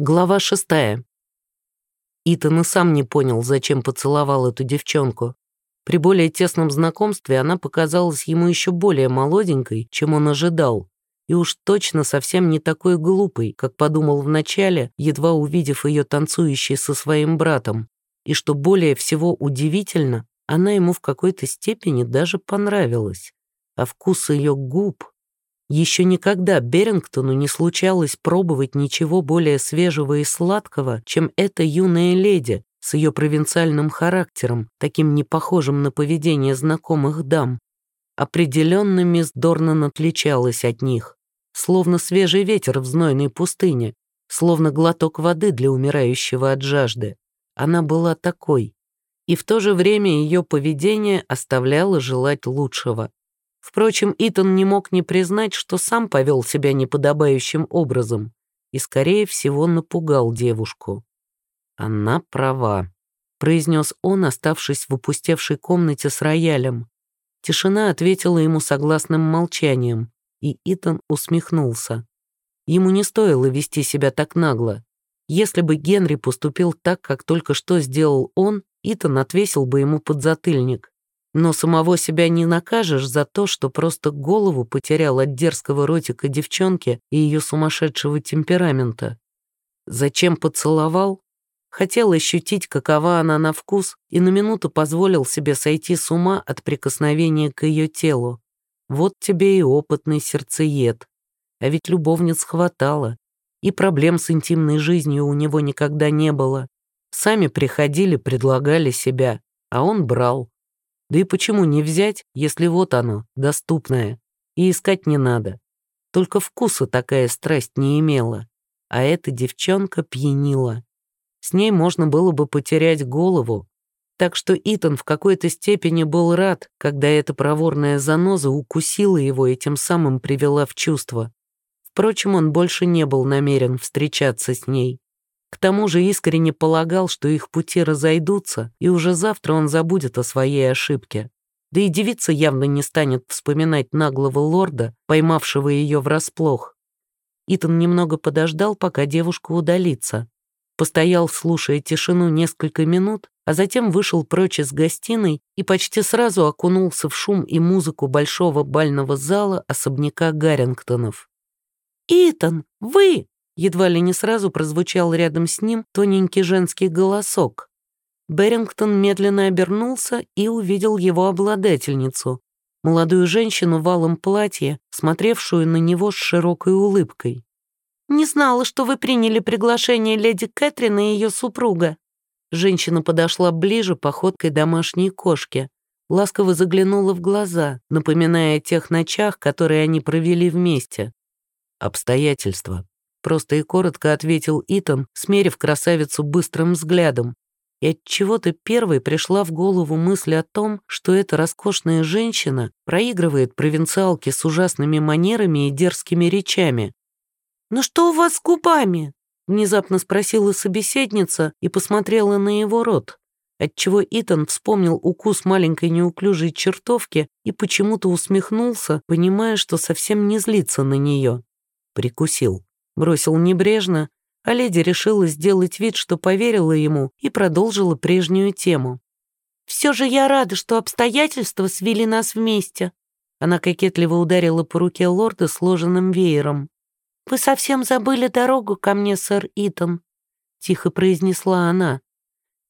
Глава шестая. Итан и сам не понял, зачем поцеловал эту девчонку. При более тесном знакомстве она показалась ему еще более молоденькой, чем он ожидал, и уж точно совсем не такой глупой, как подумал вначале, едва увидев ее танцующей со своим братом. И что более всего удивительно, она ему в какой-то степени даже понравилась. А вкус ее губ еще никогда Берингтону не случалось пробовать ничего более свежего и сладкого, чем эта юная леди с ее провинциальным характером, таким непохожим на поведение знакомых дам. Определенно мисс Дорнан отличалась от них, словно свежий ветер в знойной пустыне, словно глоток воды для умирающего от жажды. Она была такой. И в то же время ее поведение оставляло желать лучшего. Впрочем, Итан не мог не признать, что сам повел себя неподобающим образом и, скорее всего, напугал девушку. «Она права», — произнес он, оставшись в опустевшей комнате с роялем. Тишина ответила ему согласным молчанием, и Итан усмехнулся. Ему не стоило вести себя так нагло. Если бы Генри поступил так, как только что сделал он, Итан отвесил бы ему подзатыльник. Но самого себя не накажешь за то, что просто голову потерял от дерзкого ротика девчонки и ее сумасшедшего темперамента. Зачем поцеловал? Хотел ощутить, какова она на вкус, и на минуту позволил себе сойти с ума от прикосновения к ее телу. Вот тебе и опытный сердцеед. А ведь любовниц хватало, и проблем с интимной жизнью у него никогда не было. Сами приходили, предлагали себя, а он брал. Да и почему не взять, если вот оно, доступное, и искать не надо. Только вкуса такая страсть не имела, а эта девчонка пьянила. С ней можно было бы потерять голову, так что Итан в какой-то степени был рад, когда эта проворная заноза укусила его и тем самым привела в чувство. Впрочем, он больше не был намерен встречаться с ней. К тому же искренне полагал, что их пути разойдутся, и уже завтра он забудет о своей ошибке. Да и девица явно не станет вспоминать наглого лорда, поймавшего ее врасплох. Итан немного подождал, пока девушка удалится. Постоял, слушая тишину несколько минут, а затем вышел прочь из гостиной и почти сразу окунулся в шум и музыку большого бального зала особняка Гаррингтонов. «Итан, вы!» Едва ли не сразу прозвучал рядом с ним тоненький женский голосок. Берингтон медленно обернулся и увидел его обладательницу, молодую женщину в алом платье, смотревшую на него с широкой улыбкой. «Не знала, что вы приняли приглашение леди Кэтрин и ее супруга». Женщина подошла ближе походкой домашней кошки, ласково заглянула в глаза, напоминая о тех ночах, которые они провели вместе. «Обстоятельства», Просто и коротко ответил Итан, смерив красавицу быстрым взглядом. И от чего-то первой пришла в голову мысль о том, что эта роскошная женщина проигрывает провинциалке с ужасными манерами и дерзкими речами. «Ну что у вас с губами?» Внезапно спросила собеседница и посмотрела на его рот, отчего Итан вспомнил укус маленькой неуклюжей чертовки и почему-то усмехнулся, понимая, что совсем не злится на нее. Прикусил. Бросил небрежно, а леди решила сделать вид, что поверила ему и продолжила прежнюю тему. «Все же я рада, что обстоятельства свели нас вместе». Она кокетливо ударила по руке лорда сложенным веером. «Вы совсем забыли дорогу ко мне, сэр Итан», — тихо произнесла она.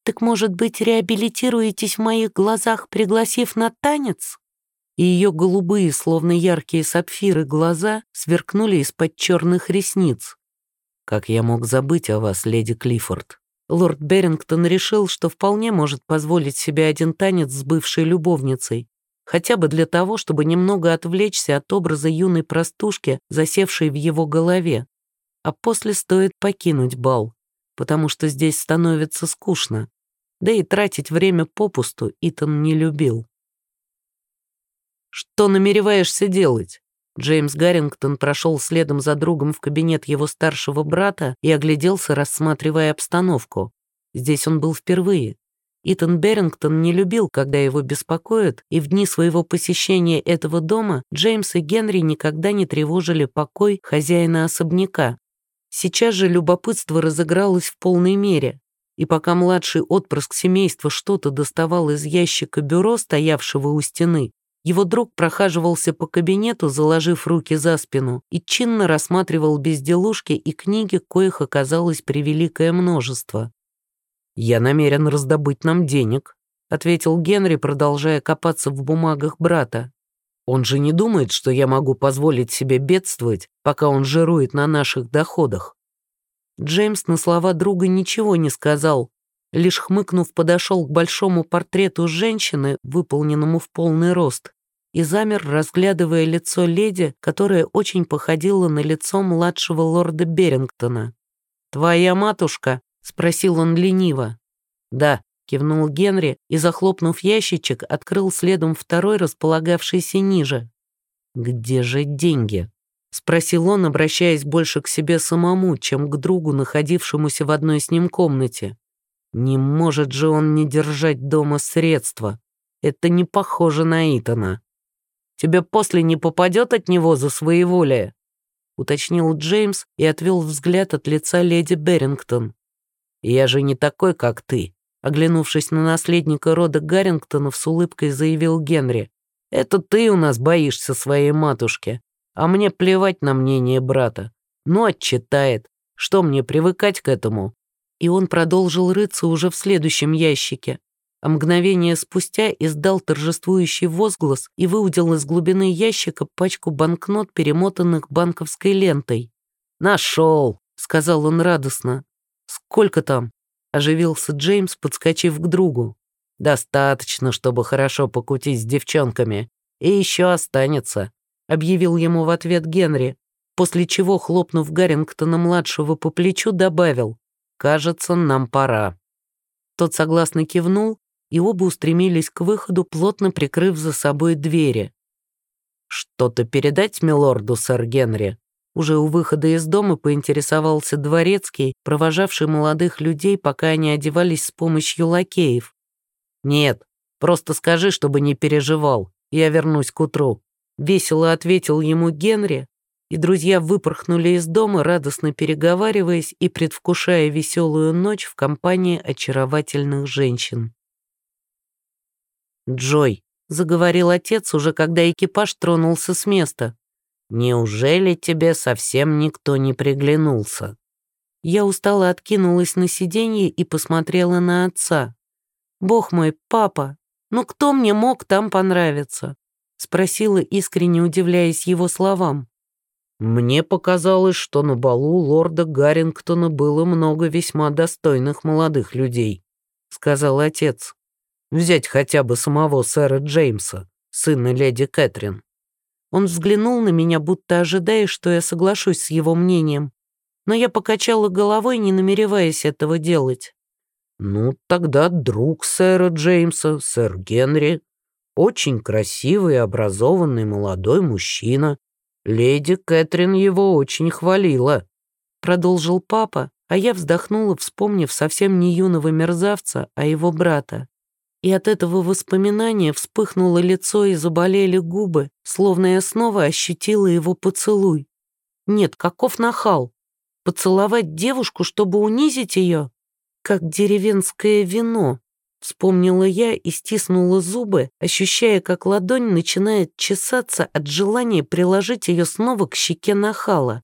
«Так, может быть, реабилитируетесь в моих глазах, пригласив на танец?» И ее голубые, словно яркие сапфиры, глаза сверкнули из-под черных ресниц. «Как я мог забыть о вас, леди Клиффорд?» Лорд Берингтон решил, что вполне может позволить себе один танец с бывшей любовницей, хотя бы для того, чтобы немного отвлечься от образа юной простушки, засевшей в его голове. А после стоит покинуть бал, потому что здесь становится скучно. Да и тратить время попусту Итан не любил. «Что намереваешься делать?» Джеймс Гаррингтон прошел следом за другом в кабинет его старшего брата и огляделся, рассматривая обстановку. Здесь он был впервые. Итан Берингтон не любил, когда его беспокоят, и в дни своего посещения этого дома Джеймс и Генри никогда не тревожили покой хозяина особняка. Сейчас же любопытство разыгралось в полной мере, и пока младший отпрыск семейства что-то доставал из ящика бюро, стоявшего у стены, его друг прохаживался по кабинету, заложив руки за спину, и чинно рассматривал безделушки и книги, коих оказалось превеликое множество. «Я намерен раздобыть нам денег», — ответил Генри, продолжая копаться в бумагах брата. «Он же не думает, что я могу позволить себе бедствовать, пока он жирует на наших доходах». Джеймс на слова друга ничего не сказал, лишь хмыкнув подошел к большому портрету женщины, выполненному в полный рост, и замер, разглядывая лицо леди, которое очень походило на лицо младшего лорда Берингтона. «Твоя матушка?» — спросил он лениво. «Да», — кивнул Генри и, захлопнув ящичек, открыл следом второй, располагавшийся ниже. «Где же деньги?» — спросил он, обращаясь больше к себе самому, чем к другу, находившемуся в одной с ним комнате. «Не может же он не держать дома средства. Это не похоже на Итана». Тебе после не попадет от него за своеволие?» уточнил Джеймс и отвел взгляд от лица леди Берингтон. «Я же не такой, как ты», оглянувшись на наследника рода Гаррингтонов, с улыбкой заявил Генри. «Это ты у нас боишься своей матушки, а мне плевать на мнение брата. Ну, отчитает. Что мне, привыкать к этому?» И он продолжил рыться уже в следующем ящике а мгновение спустя издал торжествующий возглас и выудил из глубины ящика пачку банкнот, перемотанных банковской лентой. «Нашел!» — сказал он радостно. «Сколько там?» — оживился Джеймс, подскочив к другу. «Достаточно, чтобы хорошо покутить с девчонками. И еще останется», — объявил ему в ответ Генри, после чего, хлопнув Гаррингтона-младшего по плечу, добавил «Кажется, нам пора». Тот согласно кивнул и оба устремились к выходу, плотно прикрыв за собой двери. «Что-то передать милорду, сэр Генри?» Уже у выхода из дома поинтересовался дворецкий, провожавший молодых людей, пока они одевались с помощью лакеев. «Нет, просто скажи, чтобы не переживал, я вернусь к утру», — весело ответил ему Генри, и друзья выпорхнули из дома, радостно переговариваясь и предвкушая веселую ночь в компании очаровательных женщин. «Джой», — заговорил отец уже, когда экипаж тронулся с места, «неужели тебе совсем никто не приглянулся?» Я устало откинулась на сиденье и посмотрела на отца. «Бог мой, папа, ну кто мне мог там понравиться?» Спросила, искренне удивляясь его словам. «Мне показалось, что на балу лорда Гаррингтона было много весьма достойных молодых людей», — сказал отец. Взять хотя бы самого сэра Джеймса, сына леди Кэтрин. Он взглянул на меня, будто ожидая, что я соглашусь с его мнением, но я покачала головой, не намереваясь этого делать. «Ну, тогда друг сэра Джеймса, сэр Генри, очень красивый и образованный молодой мужчина. Леди Кэтрин его очень хвалила», — продолжил папа, а я вздохнула, вспомнив совсем не юного мерзавца, а его брата и от этого воспоминания вспыхнуло лицо и заболели губы, словно я снова ощутила его поцелуй. Нет, каков нахал! Поцеловать девушку, чтобы унизить ее? Как деревенское вино. Вспомнила я и стиснула зубы, ощущая, как ладонь начинает чесаться от желания приложить ее снова к щеке нахала.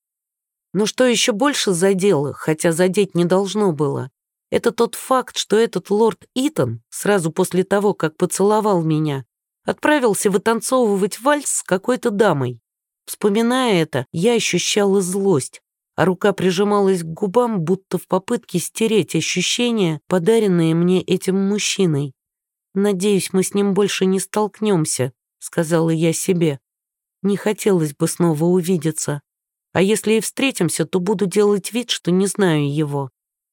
Но что еще больше задело, хотя задеть не должно было, это тот факт, что этот лорд Итан, сразу после того, как поцеловал меня, отправился вытанцовывать вальс с какой-то дамой. Вспоминая это, я ощущала злость, а рука прижималась к губам, будто в попытке стереть ощущения, подаренные мне этим мужчиной. «Надеюсь, мы с ним больше не столкнемся», — сказала я себе. «Не хотелось бы снова увидеться. А если и встретимся, то буду делать вид, что не знаю его.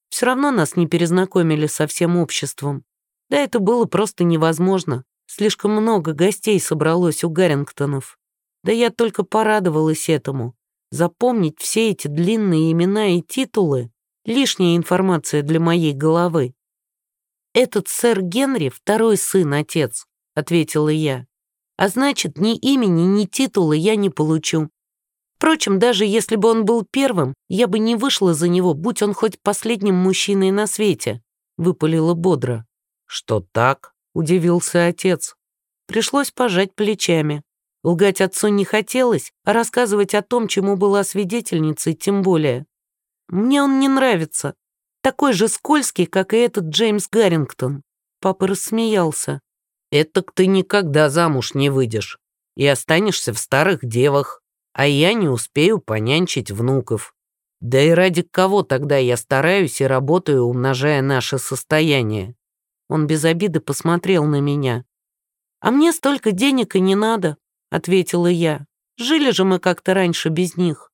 Все равно нас не перезнакомили со всем обществом. Да это было просто невозможно. Слишком много гостей собралось у Гаррингтонов. Да я только порадовалась этому. Запомнить все эти длинные имена и титулы — лишняя информация для моей головы. «Этот сэр Генри — второй сын-отец», — ответила я. «А значит, ни имени, ни титула я не получу. Впрочем, даже если бы он был первым, я бы не вышла за него, будь он хоть последним мужчиной на свете», — выпалила бодро. «Что так?» — удивился отец. Пришлось пожать плечами. Лгать отцу не хотелось, а рассказывать о том, чему была свидетельницей, тем более. Мне он не нравится. Такой же скользкий, как и этот Джеймс Гаррингтон. Папа рассмеялся. «Этак ты никогда замуж не выйдешь и останешься в старых девах, а я не успею понянчить внуков. Да и ради кого тогда я стараюсь и работаю, умножая наше состояние?» Он без обиды посмотрел на меня. «А мне столько денег и не надо ответила я. «Жили же мы как-то раньше без них».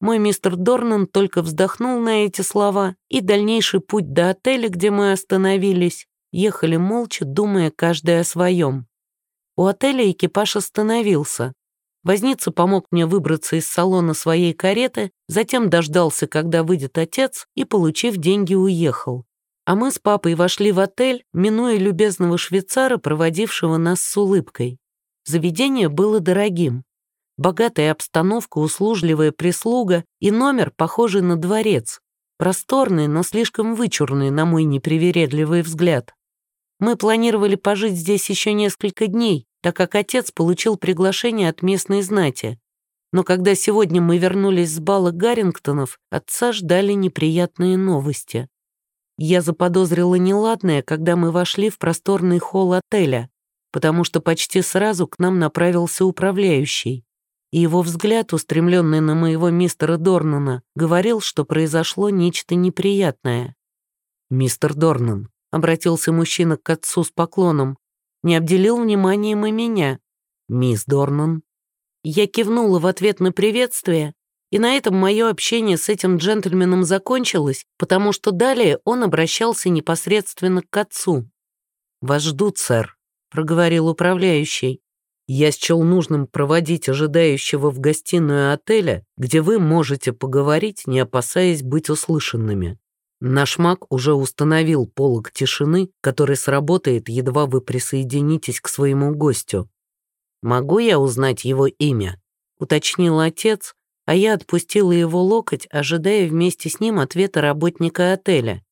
Мой мистер Дорнан только вздохнул на эти слова, и дальнейший путь до отеля, где мы остановились, ехали молча, думая каждый о своем. У отеля экипаж остановился. Возница помог мне выбраться из салона своей кареты, затем дождался, когда выйдет отец, и, получив деньги, уехал. А мы с папой вошли в отель, минуя любезного швейцара, проводившего нас с улыбкой. Заведение было дорогим. Богатая обстановка, услужливая прислуга и номер, похожий на дворец. Просторный, но слишком вычурный, на мой непривередливый взгляд. Мы планировали пожить здесь еще несколько дней, так как отец получил приглашение от местной знати. Но когда сегодня мы вернулись с бала Гаррингтонов, отца ждали неприятные новости. Я заподозрила неладное, когда мы вошли в просторный холл отеля потому что почти сразу к нам направился управляющий. И его взгляд, устремленный на моего мистера Дорнана, говорил, что произошло нечто неприятное. «Мистер Дорнан», — обратился мужчина к отцу с поклоном, не обделил вниманием и меня. «Мисс Дорнан». Я кивнула в ответ на приветствие, и на этом мое общение с этим джентльменом закончилось, потому что далее он обращался непосредственно к отцу. «Вас ждут, сэр», — проговорил управляющий. «Я счел нужным проводить ожидающего в гостиную отеля, где вы можете поговорить, не опасаясь быть услышанными. Наш маг уже установил полог тишины, который сработает, едва вы присоединитесь к своему гостю. Могу я узнать его имя?» — уточнил отец, а я отпустила его локоть, ожидая вместе с ним ответа работника отеля.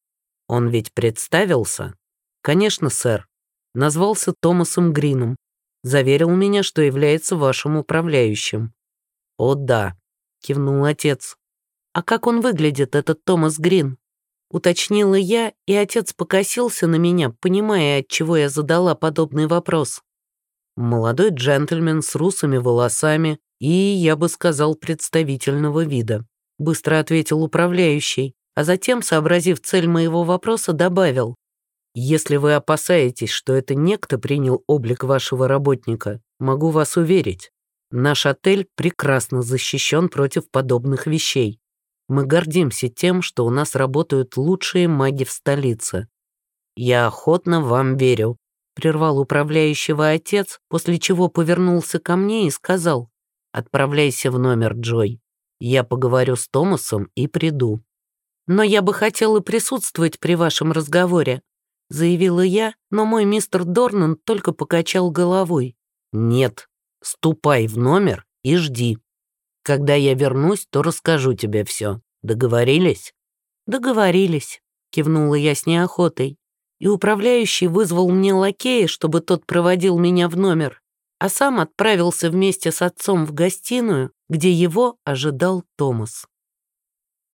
«Он ведь представился?» «Конечно, сэр назвался Томасом Грином, заверил меня, что является вашим управляющим». «О да», — кивнул отец. «А как он выглядит, этот Томас Грин?» Уточнила я, и отец покосился на меня, понимая, от чего я задала подобный вопрос. Молодой джентльмен с русыми волосами и, я бы сказал, представительного вида. Быстро ответил управляющий, а затем, сообразив цель моего вопроса, добавил. Если вы опасаетесь, что это некто принял облик вашего работника, могу вас уверить, наш отель прекрасно защищен против подобных вещей. Мы гордимся тем, что у нас работают лучшие маги в столице. Я охотно вам верю», — прервал управляющего отец, после чего повернулся ко мне и сказал, «Отправляйся в номер, Джой. Я поговорю с Томасом и приду». «Но я бы хотела присутствовать при вашем разговоре», — заявила я, но мой мистер Дорнан только покачал головой. «Нет, ступай в номер и жди. Когда я вернусь, то расскажу тебе все. Договорились?» «Договорились», — кивнула я с неохотой. И управляющий вызвал мне лакея, чтобы тот проводил меня в номер, а сам отправился вместе с отцом в гостиную, где его ожидал Томас.